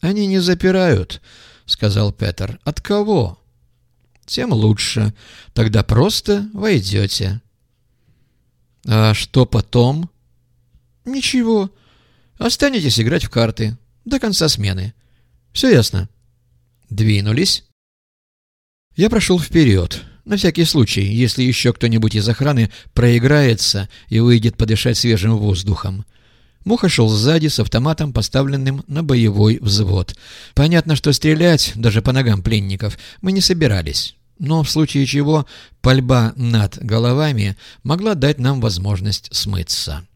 «Они не запирают», — сказал Петер. «От кого?» «Тем лучше. Тогда просто войдете». «А что потом?» «Ничего. Останетесь играть в карты до конца смены. Все ясно?» «Двинулись?» Я прошел вперед, на всякий случай, если еще кто-нибудь из охраны проиграется и выйдет подышать свежим воздухом. Муха шел сзади с автоматом, поставленным на боевой взвод. Понятно, что стрелять, даже по ногам пленников, мы не собирались. Но в случае чего пальба над головами могла дать нам возможность смыться.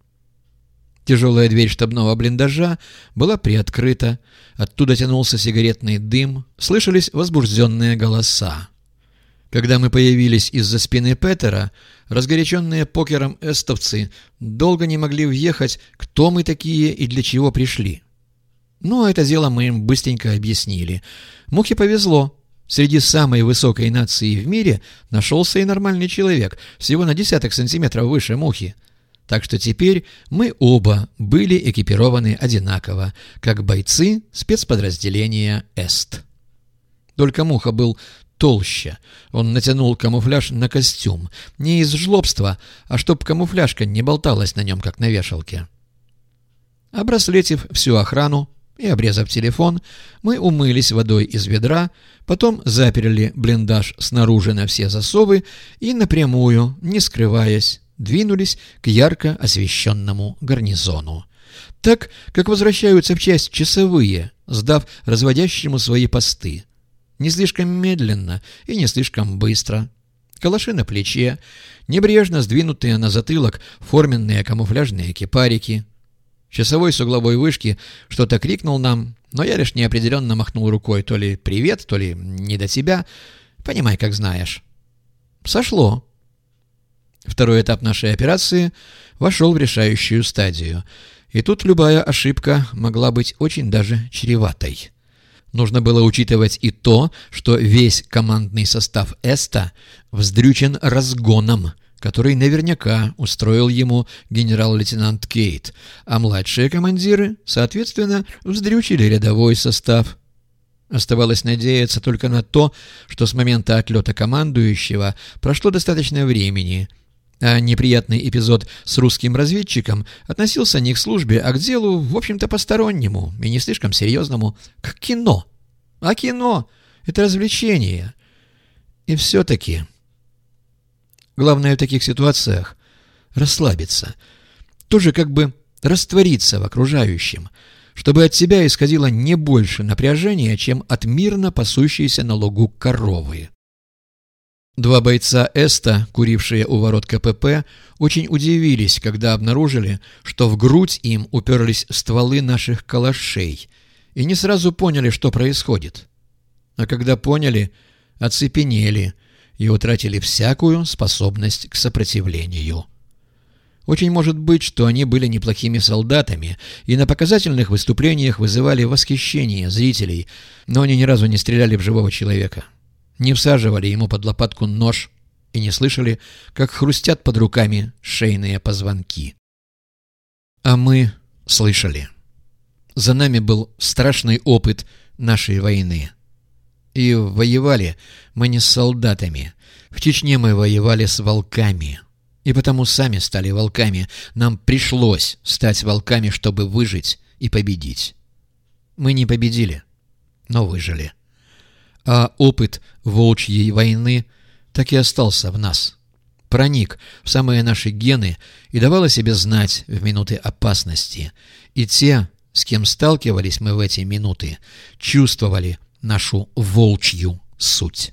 Тяжелая дверь штабного блиндажа была приоткрыта, оттуда тянулся сигаретный дым, слышались возбужденные голоса. Когда мы появились из-за спины Петера, разгоряченные покером эстовцы долго не могли въехать, кто мы такие и для чего пришли. Ну, это дело мы им быстренько объяснили. Мухе повезло. Среди самой высокой нации в мире нашелся и нормальный человек, всего на десяток сантиметров выше мухи. Так что теперь мы оба были экипированы одинаково, как бойцы спецподразделения «Эст». Только Муха был толще. Он натянул камуфляж на костюм. Не из жлобства, а чтоб камуфляжка не болталась на нем, как на вешалке. Обраслетив всю охрану и обрезав телефон, мы умылись водой из ведра, потом заперли блиндаж снаружи на все засовы и напрямую, не скрываясь, двинулись к ярко освещенному гарнизону. Так, как возвращаются в часть часовые, сдав разводящему свои посты. Не слишком медленно и не слишком быстро. Калаши на плече, небрежно сдвинутые на затылок форменные камуфляжные кипарики. Часовой с угловой вышки что-то крикнул нам, но я лишь неопределенно махнул рукой то ли «привет», то ли «не до тебя». Понимай, как знаешь. Сошло. Второй этап нашей операции вошел в решающую стадию. И тут любая ошибка могла быть очень даже чреватой. Нужно было учитывать и то, что весь командный состав Эста вздрючен разгоном, который наверняка устроил ему генерал-лейтенант Кейт, а младшие командиры, соответственно, вздрючили рядовой состав. Оставалось надеяться только на то, что с момента отлета командующего прошло достаточно времени, а неприятный эпизод с русским разведчиком относился не к службе, а к делу, в общем-то, постороннему и не слишком серьезному, к кино. А кино — это развлечение. И все-таки... Главное в таких ситуациях — расслабиться. Тоже как бы раствориться в окружающем, чтобы от себя исходило не больше напряжения, чем от мирно пасущейся на лугу коровы. Два бойца Эста, курившие у ворот КПП, очень удивились, когда обнаружили, что в грудь им уперлись стволы наших калашей, и не сразу поняли, что происходит. А когда поняли, оцепенели и утратили всякую способность к сопротивлению. Очень может быть, что они были неплохими солдатами и на показательных выступлениях вызывали восхищение зрителей, но они ни разу не стреляли в живого человека не всаживали ему под лопатку нож и не слышали, как хрустят под руками шейные позвонки. А мы слышали. За нами был страшный опыт нашей войны. И воевали мы не с солдатами. В Чечне мы воевали с волками. И потому сами стали волками. Нам пришлось стать волками, чтобы выжить и победить. Мы не победили, но выжили а опыт волчьей войны так и остался в нас. Проник в самые наши гены и давал о себе знать в минуты опасности. И те, с кем сталкивались мы в эти минуты, чувствовали нашу волчью суть.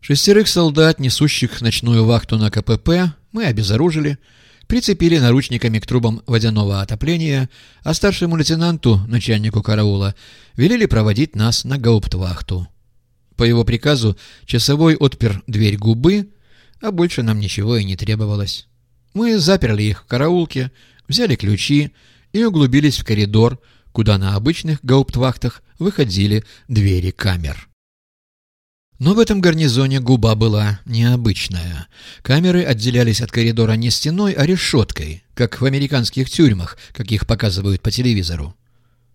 Шестерых солдат, несущих ночную вахту на КПП, мы обезоружили, прицепили наручниками к трубам водяного отопления, а старшему лейтенанту, начальнику караула, велели проводить нас на гауптвахту. По его приказу часовой отпер дверь губы, а больше нам ничего и не требовалось. Мы заперли их в караулке, взяли ключи и углубились в коридор, куда на обычных гауптвахтах выходили двери камер. Но в этом гарнизоне губа была необычная. Камеры отделялись от коридора не стеной, а решеткой, как в американских тюрьмах, каких показывают по телевизору.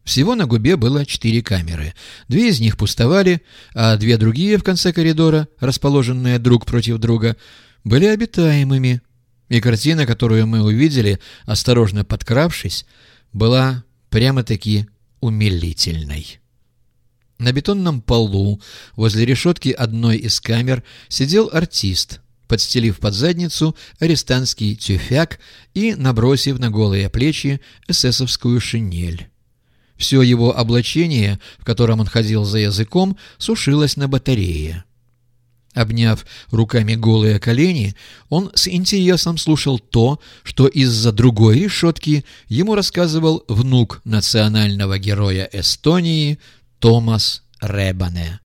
Всего на губе было четыре камеры. Две из них пустовали, а две другие в конце коридора, расположенные друг против друга, были обитаемыми. И картина, которую мы увидели, осторожно подкравшись, была прямо-таки умилительной. На бетонном полу возле решетки одной из камер сидел артист, подстелив под задницу арестантский тюфяк и набросив на голые плечи эсэсовскую шинель. Все его облачение, в котором он ходил за языком, сушилось на батарее. Обняв руками голые колени, он с интересом слушал то, что из-за другой решетки ему рассказывал внук национального героя Эстонии Thomas Rebane.